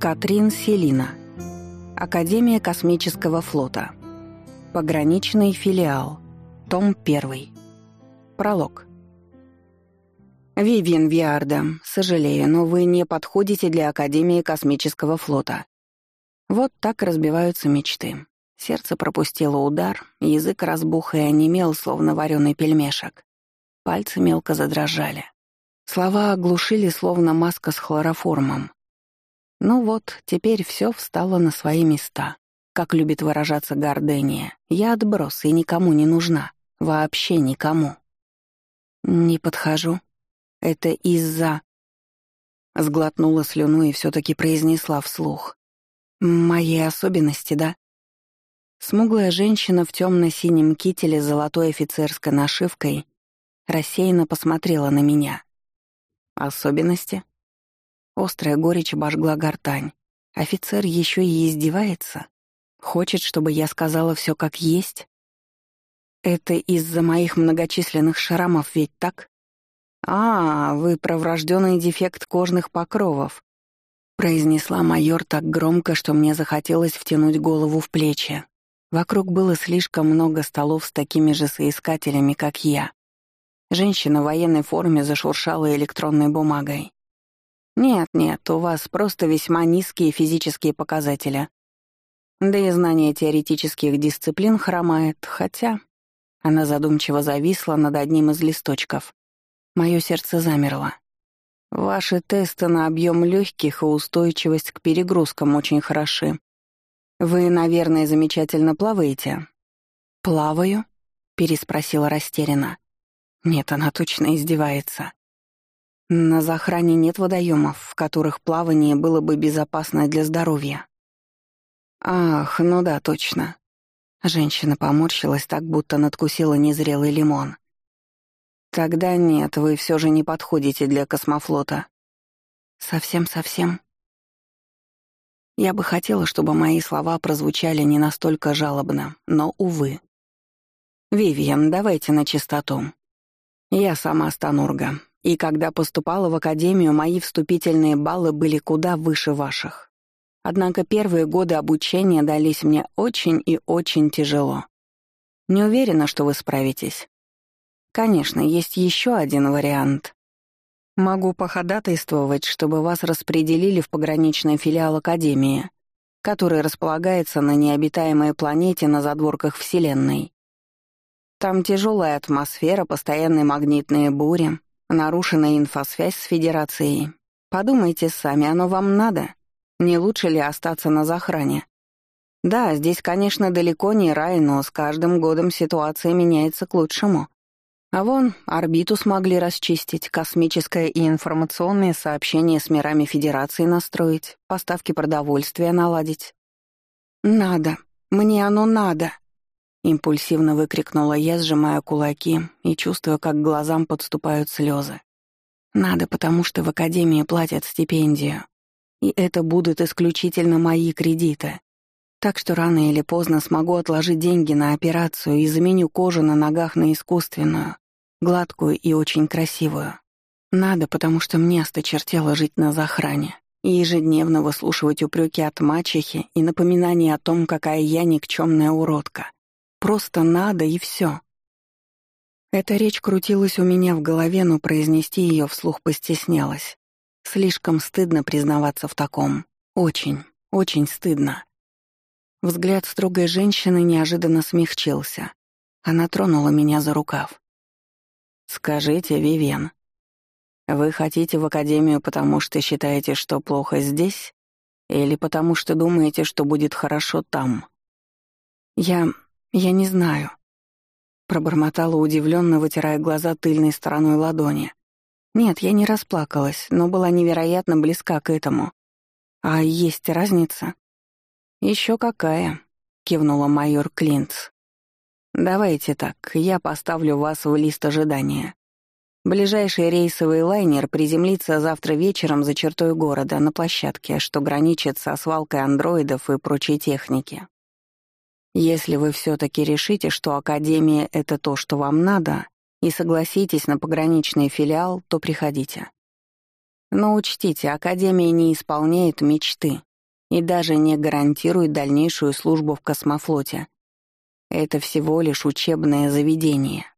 Катрин Селина. Академия космического флота. Пограничный филиал. Том 1. Пролог. Вивьен Виарда, сожалею, но вы не подходите для Академии космического флота. Вот так разбиваются мечты. Сердце пропустило удар, язык разбух и онемел, словно вареный пельмешек. Пальцы мелко задрожали. Слова оглушили, словно маска с хлороформом. Ну вот, теперь все встало на свои места. Как любит выражаться Гордения, я отброс и никому не нужна. Вообще никому. Не подхожу. Это из-за... Сглотнула слюну и все таки произнесла вслух. Моей особенности, да? Смуглая женщина в темно синем кителе с золотой офицерской нашивкой рассеянно посмотрела на меня. Особенности? Острая горечь обожгла гортань. Офицер еще и издевается. Хочет, чтобы я сказала все как есть? Это из-за моих многочисленных шрамов ведь так? А, вы про врожденный дефект кожных покровов. Произнесла майор так громко, что мне захотелось втянуть голову в плечи. Вокруг было слишком много столов с такими же соискателями, как я. Женщина в военной форме зашуршала электронной бумагой. Нет-нет, у вас просто весьма низкие физические показатели. Да и знание теоретических дисциплин хромает, хотя... Она задумчиво зависла над одним из листочков. Мое сердце замерло. Ваши тесты на объем легких и устойчивость к перегрузкам очень хороши. Вы, наверное, замечательно плаваете. Плаваю? переспросила растерянно. Нет, она точно издевается. На захране нет водоемов, в которых плавание было бы безопасно для здоровья. Ах, ну да, точно. Женщина поморщилась так, будто надкусила незрелый лимон. Тогда нет, вы все же не подходите для космофлота. Совсем-совсем. Я бы хотела, чтобы мои слова прозвучали не настолько жалобно, но, увы. «Вивиан, давайте на чистоту. Я сама Станурга, и когда поступала в академию, мои вступительные баллы были куда выше ваших. Однако первые годы обучения дались мне очень и очень тяжело. Не уверена, что вы справитесь. Конечно, есть еще один вариант. Могу походатайствовать, чтобы вас распределили в пограничный филиал Академии, который располагается на необитаемой планете на задворках Вселенной. Там тяжелая атмосфера, постоянные магнитные бури, Нарушена инфосвязь с Федерацией. Подумайте сами, оно вам надо? Не лучше ли остаться на захране? Да, здесь, конечно, далеко не рай, но с каждым годом ситуация меняется к лучшему. А вон, орбиту смогли расчистить, космическое и информационное сообщение с мирами Федерации настроить, поставки продовольствия наладить. «Надо. Мне оно надо!» Импульсивно выкрикнула я, сжимая кулаки и чувствуя, как глазам подступают слезы. Надо, потому что в академии платят стипендию. И это будут исключительно мои кредиты. Так что рано или поздно смогу отложить деньги на операцию и заменю кожу на ногах на искусственную, гладкую и очень красивую. Надо, потому что мне осточертело жить на захране и ежедневно выслушивать упреки от мачехи и напоминания о том, какая я никчемная уродка. Просто надо и все. Эта речь крутилась у меня в голове, но произнести ее вслух постеснялась. Слишком стыдно признаваться в таком. Очень, очень стыдно. Взгляд строгой женщины неожиданно смягчился. Она тронула меня за рукав. «Скажите, Вивен, вы хотите в академию, потому что считаете, что плохо здесь? Или потому что думаете, что будет хорошо там?» «Я... «Я не знаю», — пробормотала удивленно, вытирая глаза тыльной стороной ладони. «Нет, я не расплакалась, но была невероятно близка к этому. А есть разница?» Еще какая», — кивнула майор Клинц. «Давайте так, я поставлю вас в лист ожидания. Ближайший рейсовый лайнер приземлится завтра вечером за чертой города на площадке, что граничит со свалкой андроидов и прочей техники. Если вы все-таки решите, что Академия — это то, что вам надо, и согласитесь на пограничный филиал, то приходите. Но учтите, Академия не исполняет мечты, и даже не гарантирует дальнейшую службу в космофлоте. Это всего лишь учебное заведение.